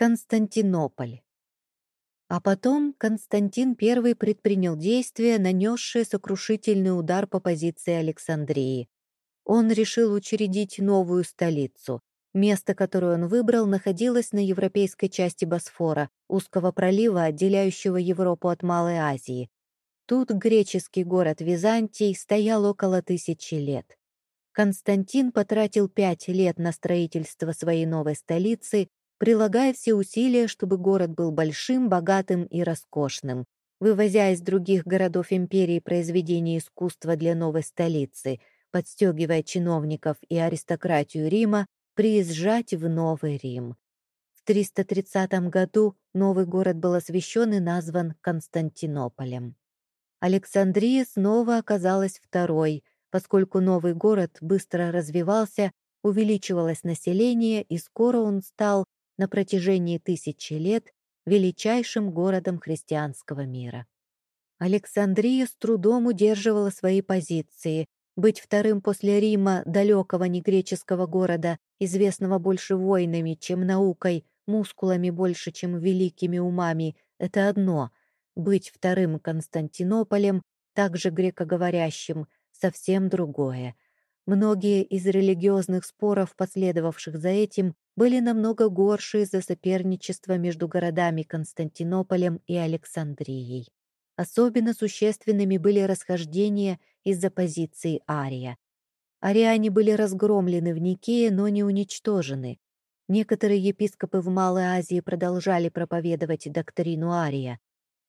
Константинополь. А потом Константин I предпринял действия, нанесшие сокрушительный удар по позиции Александрии. Он решил учредить новую столицу. Место, которое он выбрал, находилось на европейской части Босфора, узкого пролива, отделяющего Европу от Малой Азии. Тут греческий город Византий стоял около тысячи лет. Константин потратил пять лет на строительство своей новой столицы, прилагая все усилия, чтобы город был большим, богатым и роскошным, вывозя из других городов империи произведения искусства для новой столицы, подстегивая чиновников и аристократию Рима приезжать в Новый Рим. В 330 году новый город был освящен и назван Константинополем. Александрия снова оказалась второй, поскольку новый город быстро развивался, увеличивалось население, и скоро он стал на протяжении тысячи лет величайшим городом христианского мира. Александрия с трудом удерживала свои позиции, быть вторым после Рима далекого негреческого города, известного больше войнами, чем наукой, мускулами больше, чем великими умами, это одно. Быть вторым Константинополем, также грекоговорящим, совсем другое. Многие из религиозных споров, последовавших за этим, были намного горше из-за соперничества между городами Константинополем и Александрией. Особенно существенными были расхождения из-за позиции Ария. Ариане были разгромлены в Никее, но не уничтожены. Некоторые епископы в Малой Азии продолжали проповедовать доктрину Ария.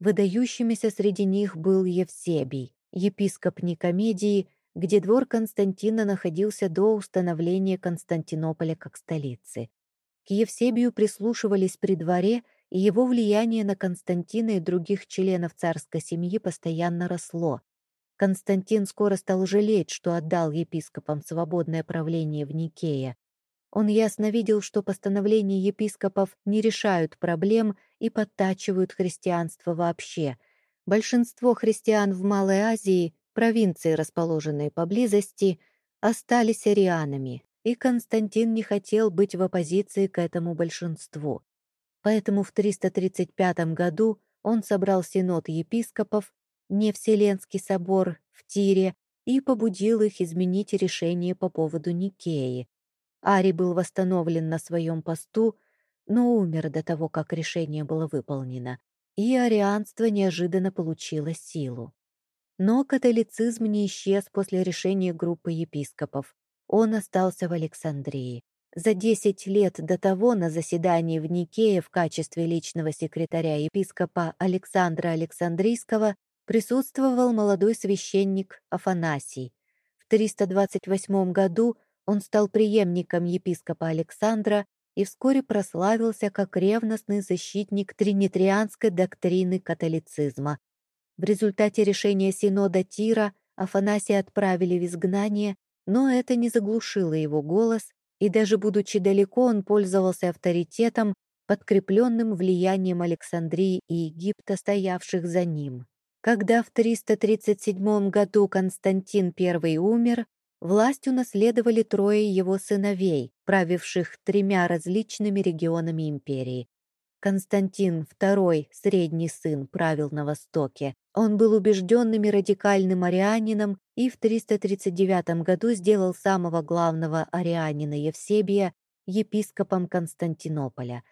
Выдающимися среди них был Евсебий, епископ Никомедии, где двор Константина находился до установления Константинополя как столицы. К Евсебию прислушивались при дворе – и его влияние на Константина и других членов царской семьи постоянно росло. Константин скоро стал жалеть, что отдал епископам свободное правление в Никее. Он ясно видел, что постановления епископов не решают проблем и подтачивают христианство вообще. Большинство христиан в Малой Азии, провинции, расположенные поблизости, остались арианами, и Константин не хотел быть в оппозиции к этому большинству. Поэтому в 335 году он собрал синод епископов, не Вселенский собор в Тире, и побудил их изменить решение по поводу Никеи. Ари был восстановлен на своем посту, но умер до того, как решение было выполнено, и арианство неожиданно получило силу. Но католицизм не исчез после решения группы епископов. Он остался в Александрии. За десять лет до того на заседании в Никее в качестве личного секретаря епископа Александра Александрийского присутствовал молодой священник Афанасий. В 328 году он стал преемником епископа Александра и вскоре прославился как ревностный защитник тринитрианской доктрины католицизма. В результате решения Синода Тира Афанасия отправили в изгнание, но это не заглушило его голос, и даже будучи далеко, он пользовался авторитетом, подкрепленным влиянием Александрии и Египта, стоявших за ним. Когда в 337 году Константин I умер, власть унаследовали трое его сыновей, правивших тремя различными регионами империи. Константин II, средний сын, правил на Востоке. Он был убежденным и радикальным арианином и в 339 году сделал самого главного арианина Евсебия епископом Константинополя.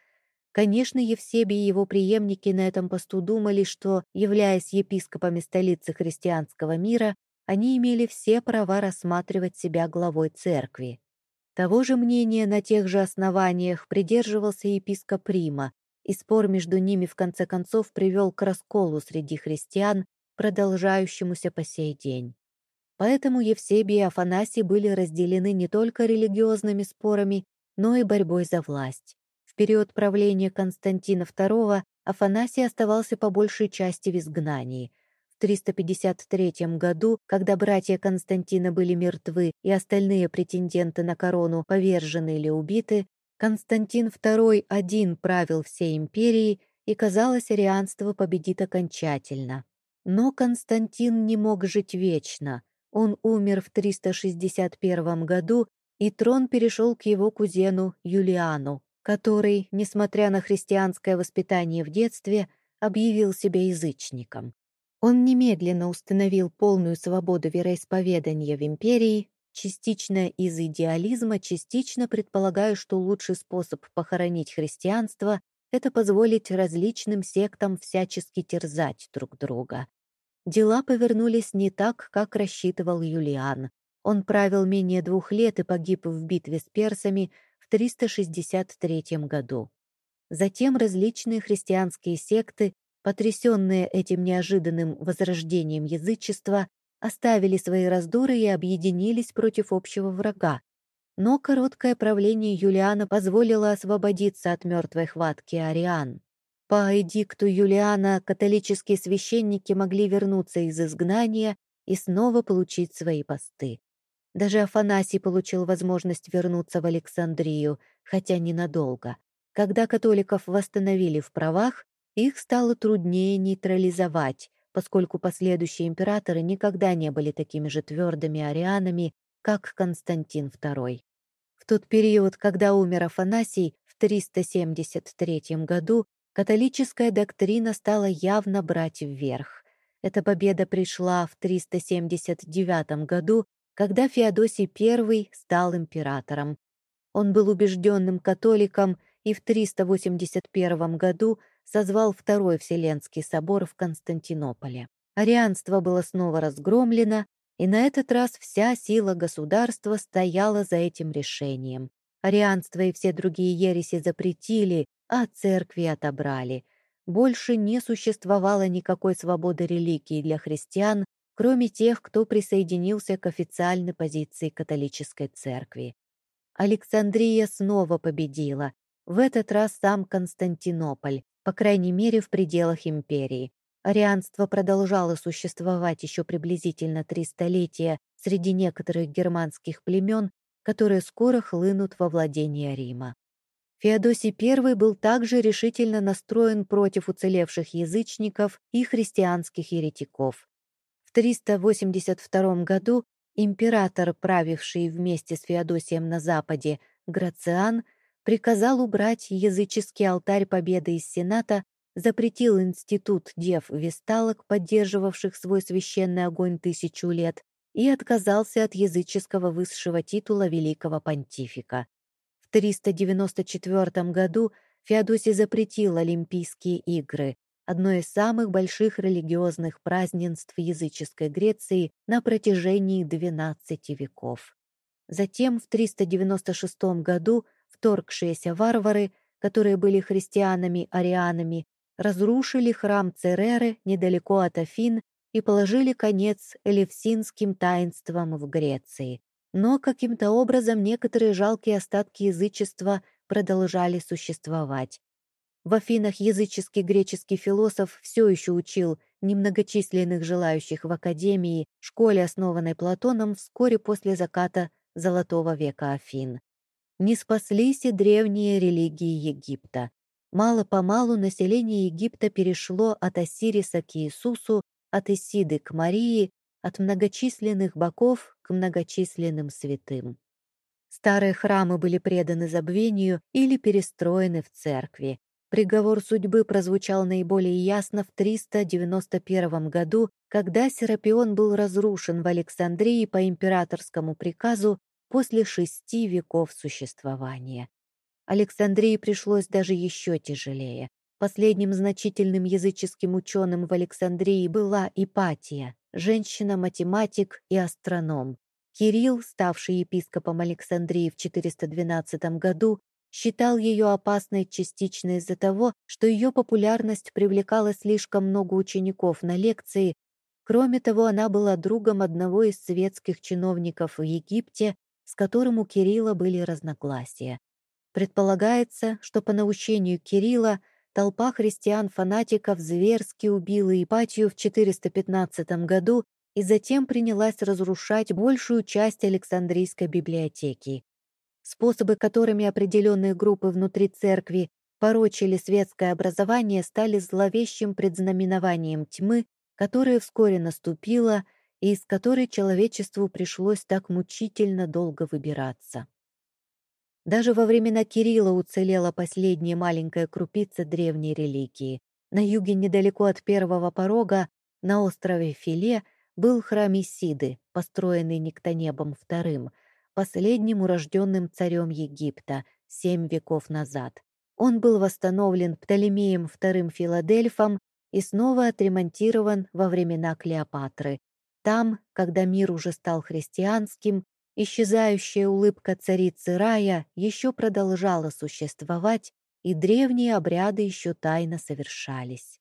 Конечно, Евсебий и его преемники на этом посту думали, что, являясь епископами столицы христианского мира, они имели все права рассматривать себя главой церкви. Того же мнения на тех же основаниях придерживался епископ Рима, и спор между ними в конце концов привел к расколу среди христиан, продолжающемуся по сей день. Поэтому Евсебий и Афанасий были разделены не только религиозными спорами, но и борьбой за власть. В период правления Константина II Афанасий оставался по большей части в изгнании. В 353 году, когда братья Константина были мертвы и остальные претенденты на корону повержены или убиты, Константин II один правил всей империей, и, казалось, арианство победит окончательно. Но Константин не мог жить вечно. Он умер в 361 году, и трон перешел к его кузену Юлиану, который, несмотря на христианское воспитание в детстве, объявил себя язычником. Он немедленно установил полную свободу вероисповедания в империи, частично из идеализма, частично предполагая, что лучший способ похоронить христианство — это позволить различным сектам всячески терзать друг друга. Дела повернулись не так, как рассчитывал Юлиан. Он правил менее двух лет и погиб в битве с персами в 363 году. Затем различные христианские секты, потрясенные этим неожиданным возрождением язычества, оставили свои раздоры и объединились против общего врага. Но короткое правление Юлиана позволило освободиться от мертвой хватки ариан. По эдикту Юлиана католические священники могли вернуться из изгнания и снова получить свои посты. Даже Афанасий получил возможность вернуться в Александрию, хотя ненадолго. Когда католиков восстановили в правах, их стало труднее нейтрализовать, поскольку последующие императоры никогда не были такими же твердыми арианами, как Константин II. В тот период, когда умер Афанасий в 373 году, католическая доктрина стала явно брать вверх. Эта победа пришла в 379 году когда Феодосий I стал императором. Он был убежденным католиком и в 381 году созвал Второй Вселенский собор в Константинополе. Арианство было снова разгромлено, и на этот раз вся сила государства стояла за этим решением. Арианство и все другие ереси запретили, а церкви отобрали. Больше не существовало никакой свободы религии для христиан, кроме тех, кто присоединился к официальной позиции католической церкви. Александрия снова победила, в этот раз сам Константинополь, по крайней мере в пределах империи. Арианство продолжало существовать еще приблизительно три столетия среди некоторых германских племен, которые скоро хлынут во владение Рима. Феодосий I был также решительно настроен против уцелевших язычников и христианских еретиков. 382 году император, правивший вместе с Феодосием на Западе, Грациан, приказал убрать языческий алтарь победы из Сената, запретил институт дев-весталок, поддерживавших свой священный огонь тысячу лет, и отказался от языческого высшего титула великого понтифика. В 394 году Феодосий запретил Олимпийские игры, одно из самых больших религиозных празднеств языческой Греции на протяжении 12 веков. Затем в 396 году вторгшиеся варвары, которые были христианами-арианами, разрушили храм Цереры недалеко от Афин и положили конец элевсинским таинствам в Греции. Но каким-то образом некоторые жалкие остатки язычества продолжали существовать. В Афинах языческий греческий философ все еще учил немногочисленных желающих в академии, школе, основанной Платоном вскоре после заката Золотого века Афин. Не спаслись и древние религии Египта. Мало-помалу население Египта перешло от Осириса к Иисусу, от Исиды к Марии, от многочисленных боков к многочисленным святым. Старые храмы были преданы забвению или перестроены в церкви. Приговор судьбы прозвучал наиболее ясно в 391 году, когда Серапион был разрушен в Александрии по императорскому приказу после шести веков существования. Александрии пришлось даже еще тяжелее. Последним значительным языческим ученым в Александрии была Ипатия, женщина-математик и астроном. Кирилл, ставший епископом Александрии в 412 году, считал ее опасной частично из-за того, что ее популярность привлекала слишком много учеников на лекции. Кроме того, она была другом одного из светских чиновников в Египте, с которым у Кирилла были разногласия. Предполагается, что по наущению Кирилла толпа христиан-фанатиков зверски убила Ипатию в 415 году и затем принялась разрушать большую часть Александрийской библиотеки. Способы, которыми определенные группы внутри церкви порочили светское образование, стали зловещим предзнаменованием тьмы, которая вскоре наступила и из которой человечеству пришлось так мучительно долго выбираться. Даже во времена Кирилла уцелела последняя маленькая крупица древней религии. На юге, недалеко от первого порога, на острове Филе, был храм Исиды, построенный Никтонебом II, последним урожденным царем Египта, семь веков назад. Он был восстановлен Птолемеем II Филадельфом и снова отремонтирован во времена Клеопатры. Там, когда мир уже стал христианским, исчезающая улыбка царицы рая еще продолжала существовать, и древние обряды еще тайно совершались.